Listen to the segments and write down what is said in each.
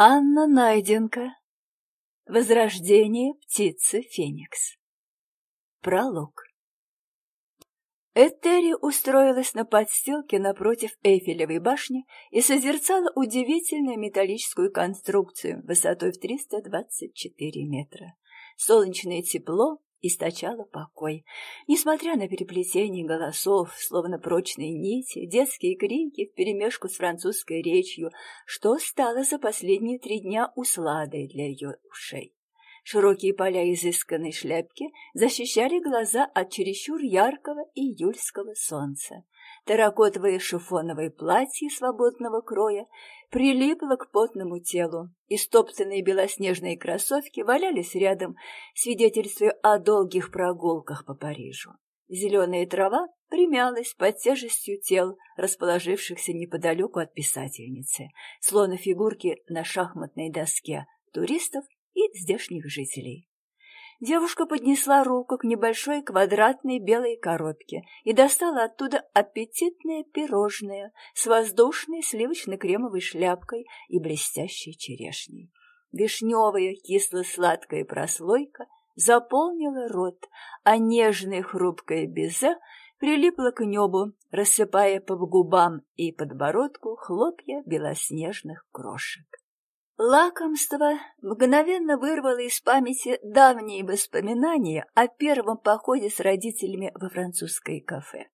Анна Найденко. Возрождение птицы Феникс. Пролог. Этери устроилась на подстилке напротив Эйфелевой башни и созерцала удивительную металлическую конструкцию высотой в 324 метра. Солнечное тепло источала покой. Несмотря на переплетение голосов, словно прочные нити, детские крики вперемешку с французской речью, что стало за последние три дня усладой для ее ушей. Широкие поля изысканной шляпки защищали глаза от чересчур яркого июльского солнца. Терракотовое шифоновое платье свободного кроя прилипло к потному телу, и стоптанные белоснежные кроссовки валялись рядом, свидетельствуя о долгих прогулках по Парижу. Зеленая трава примялась под тяжестью тел, расположившихся неподалеку от писательницы, словно фигурки на шахматной доске туристов и здешних жителей. Девушка поднесла руку к небольшой квадратной белой коробке и достала оттуда аппетитное пирожное с воздушной сливочно-кремовой шляпкой и блестящей черешней. Вишневая кисло-сладкая прослойка заполнила рот, а нежное хрупкое безе прилипло к небу, рассыпая по губам и подбородку хлопья белоснежных крошек. Лакомство мгновенно вырвало из памяти давние воспоминания о первом походе с родителями во французское кафе.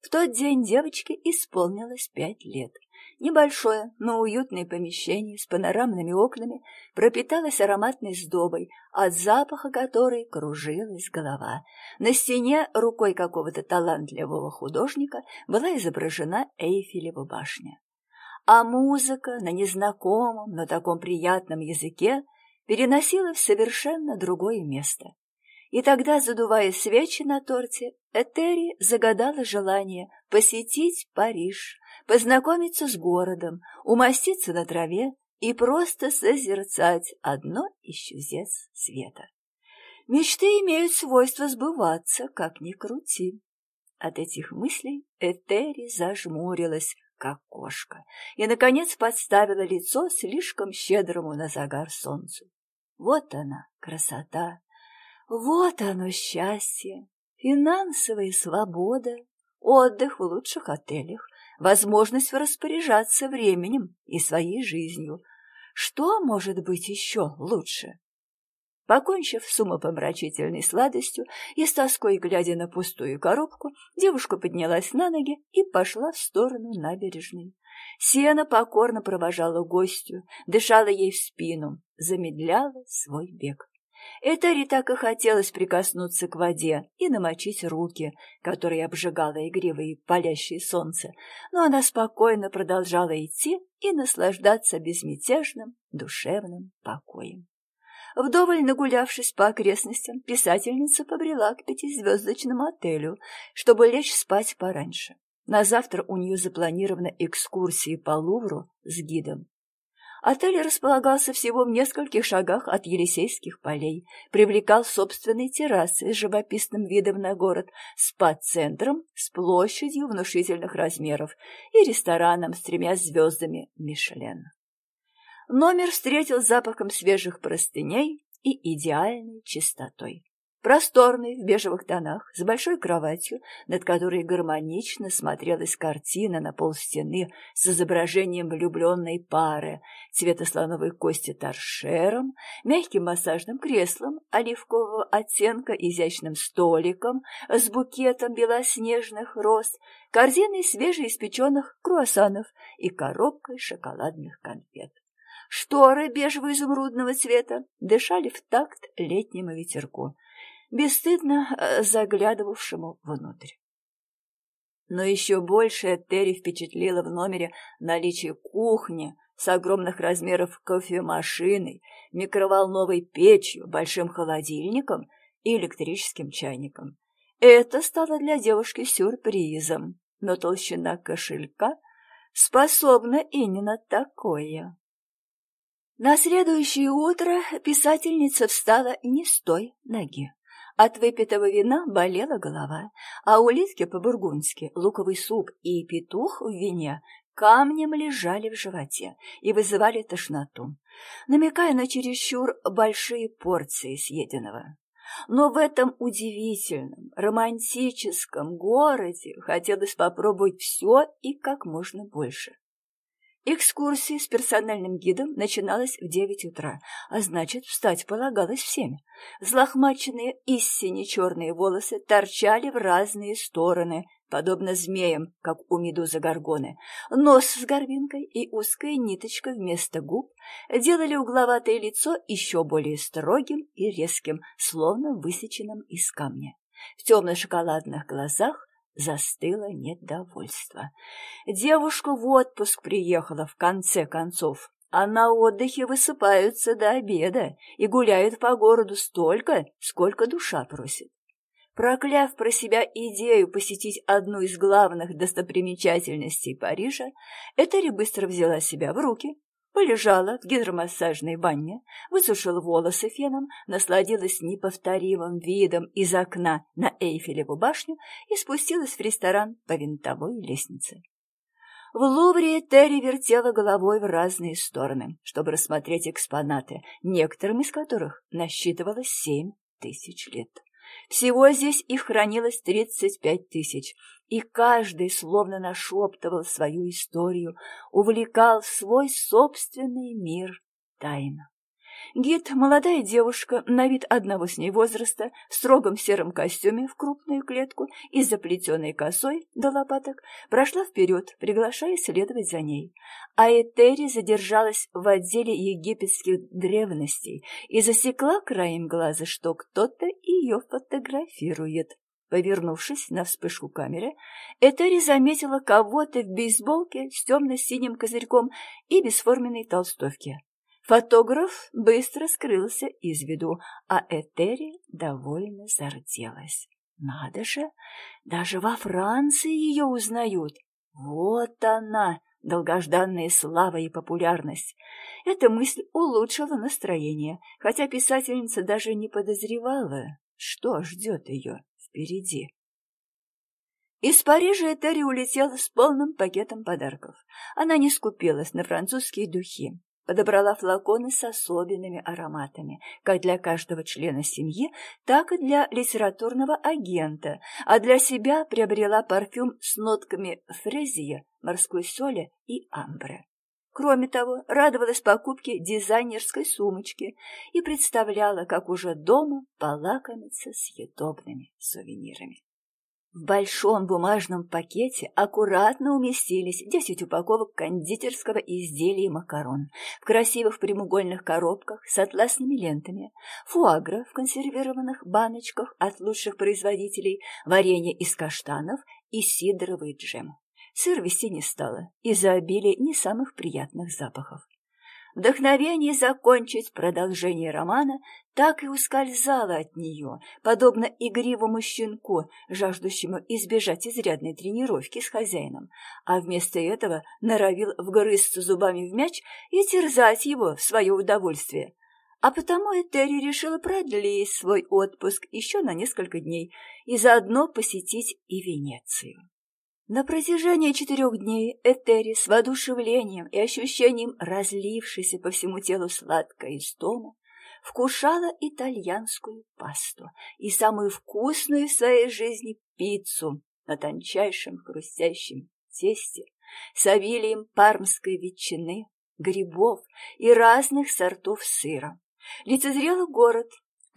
В тот день девочке исполнилось пять лет. Небольшое, но уютное помещение с панорамными окнами пропиталось ароматной сдобой, от запаха которой кружилась голова. На стене рукой какого-то талантливого художника была изображена Эйфелева башня а музыка на незнакомом, но таком приятном языке переносила в совершенно другое место. И тогда, задувая свечи на торте, Этери загадала желание посетить Париж, познакомиться с городом, умоститься на траве и просто созерцать одно из чудес света. Мечты имеют свойство сбываться, как ни крути. От этих мыслей Этери зажмурилась, как кошка, и, наконец, подставила лицо слишком щедрому на загар солнцу. Вот она, красота, вот оно счастье, финансовая свобода, отдых в лучших отелях, возможность распоряжаться временем и своей жизнью. Что может быть еще лучше? Покончив с умопомрачительной сладостью и с тоской глядя на пустую коробку, девушка поднялась на ноги и пошла в сторону набережной. Сена покорно провожала гостью, дышала ей в спину, замедляла свой бег. Этари так и хотелось прикоснуться к воде и намочить руки, которые обжигало игривое палящее солнце, но она спокойно продолжала идти и наслаждаться безмятежным душевным покоем. Вдоволь нагулявшись по окрестностям, писательница побрела к пятизвездочному отелю, чтобы лечь спать пораньше. На завтра у нее запланирована экскурсия по Лувру с гидом. Отель располагался всего в нескольких шагах от Елисейских полей, привлекал собственной террасой с живописным видом на город, спа-центром с площадью внушительных размеров и рестораном с тремя звездами Мишлен. Номер встретил запахом свежих простыней и идеальной чистотой. Просторный, в бежевых тонах, с большой кроватью, над которой гармонично смотрелась картина на полстены с изображением влюбленной пары, цвета слоновой кости торшером, мягким массажным креслом оливкового оттенка, изящным столиком с букетом белоснежных роз, корзиной свежеиспеченных круассанов и коробкой шоколадных конфет. Шторы бежево-изумрудного цвета дышали в такт летнему ветерку, бесстыдно э, заглядывавшему внутрь. Но еще больше Терри впечатлило в номере наличие кухни с огромных размеров кофемашиной, микроволновой печью, большим холодильником и электрическим чайником. Это стало для девушки сюрпризом, но толщина кошелька способна и не на такое. На следующее утро писательница встала не с той ноги. От выпитого вина болела голова, а улитки по-бургундски, луковый суп и петух в вине камнем лежали в животе и вызывали тошноту, намекая на чересчур большие порции съеденного. Но в этом удивительном, романтическом городе хотелось попробовать все и как можно больше. Экскурсия с персональным гидом начиналась в девять утра, а значит, встать полагалось в семь. Злохмаченные и сине-черные волосы торчали в разные стороны, подобно змеям, как у медузы горгоны. Нос с горбинкой и узкая ниточка вместо губ делали угловатое лицо еще более строгим и резким, словно высеченным из камня. В темно-шоколадных глазах застыло недовольство. Девушка в отпуск приехала в конце концов, а на отдыхе высыпаются до обеда и гуляют по городу столько, сколько душа просит. Прокляв про себя идею посетить одну из главных достопримечательностей Парижа, Этери быстро взяла себя в руки полежала в гидромассажной банне, высушила волосы феном, насладилась неповторимым видом из окна на Эйфелеву башню и спустилась в ресторан по винтовой лестнице. В Лувре Терри вертела головой в разные стороны, чтобы рассмотреть экспонаты, некоторым из которых насчитывалось семь тысяч лет. Всего здесь их хранилось тридцать пять тысяч, и каждый словно нашептывал свою историю, увлекал свой собственный мир тайну. Гид, молодая девушка, на вид одного с ней возраста, в строгом сером костюме в крупную клетку и заплетенной косой до лопаток, прошла вперед, приглашая следовать за ней. А Этери задержалась в отделе египетских древностей и засекла краем глаза, что кто-то ее фотографирует. Повернувшись на вспышку камеры, Этери заметила кого-то в бейсболке с темно-синим козырьком и бесформенной толстовке. Фотограф быстро скрылся из виду, а Этери довольно зарделась. Надо же, даже во Франции ее узнают. Вот она, долгожданная слава и популярность. Эта мысль улучшила настроение, хотя писательница даже не подозревала, что ждет ее впереди. Из Парижа Этери улетела с полным пакетом подарков. Она не скупилась на французские духи, подобрала флаконы с особенными ароматами, как для каждого члена семьи, так и для литературного агента, а для себя приобрела парфюм с нотками фрезия, морской соли и амбре. Кроме того, радовалась покупке дизайнерской сумочки и представляла, как уже дома полакомиться съедобными сувенирами. В большом бумажном пакете аккуратно уместились 10 упаковок кондитерского изделия макарон в красивых прямоугольных коробках с атласными лентами, фуагра в консервированных баночках от лучших производителей, варенье из каштанов и сидоровый джем. Сыр вести не стало из-за обилия не самых приятных запахов. Вдохновение закончить продолжение романа так и ускользало от нее, подобно игривому щенку, жаждущему избежать изрядной тренировки с хозяином, а вместо этого норовил вгрызться зубами в мяч и терзать его в свое удовольствие. А потому Этери решила продлить свой отпуск еще на несколько дней и заодно посетить и Венецию. На протяжении четырех дней Этери с воодушевлением и ощущением разлившейся по всему телу сладкой истома вкушала итальянскую пасту и самую вкусную в своей жизни пиццу на тончайшем хрустящем тесте с обилием пармской ветчины, грибов и разных сортов сыра. Лицезрела город,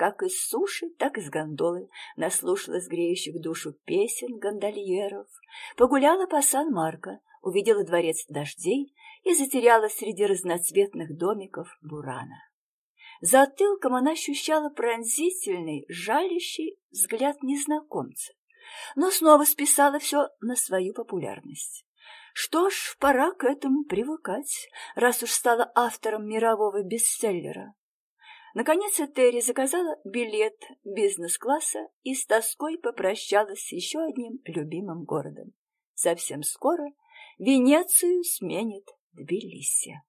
как из суши, так и с гондолы, наслушалась греющих душу песен гондольеров, погуляла по Сан-Марко, увидела дворец дождей и затерялась среди разноцветных домиков Бурана. Затылком она ощущала пронзительный, жалящий взгляд незнакомца, но снова списала все на свою популярность. Что ж, пора к этому привыкать, раз уж стала автором мирового бестселлера. Наконец Терри заказала билет бизнес-класса и с тоской попрощалась с еще одним любимым городом. Совсем скоро Венецию сменит Тбилиси.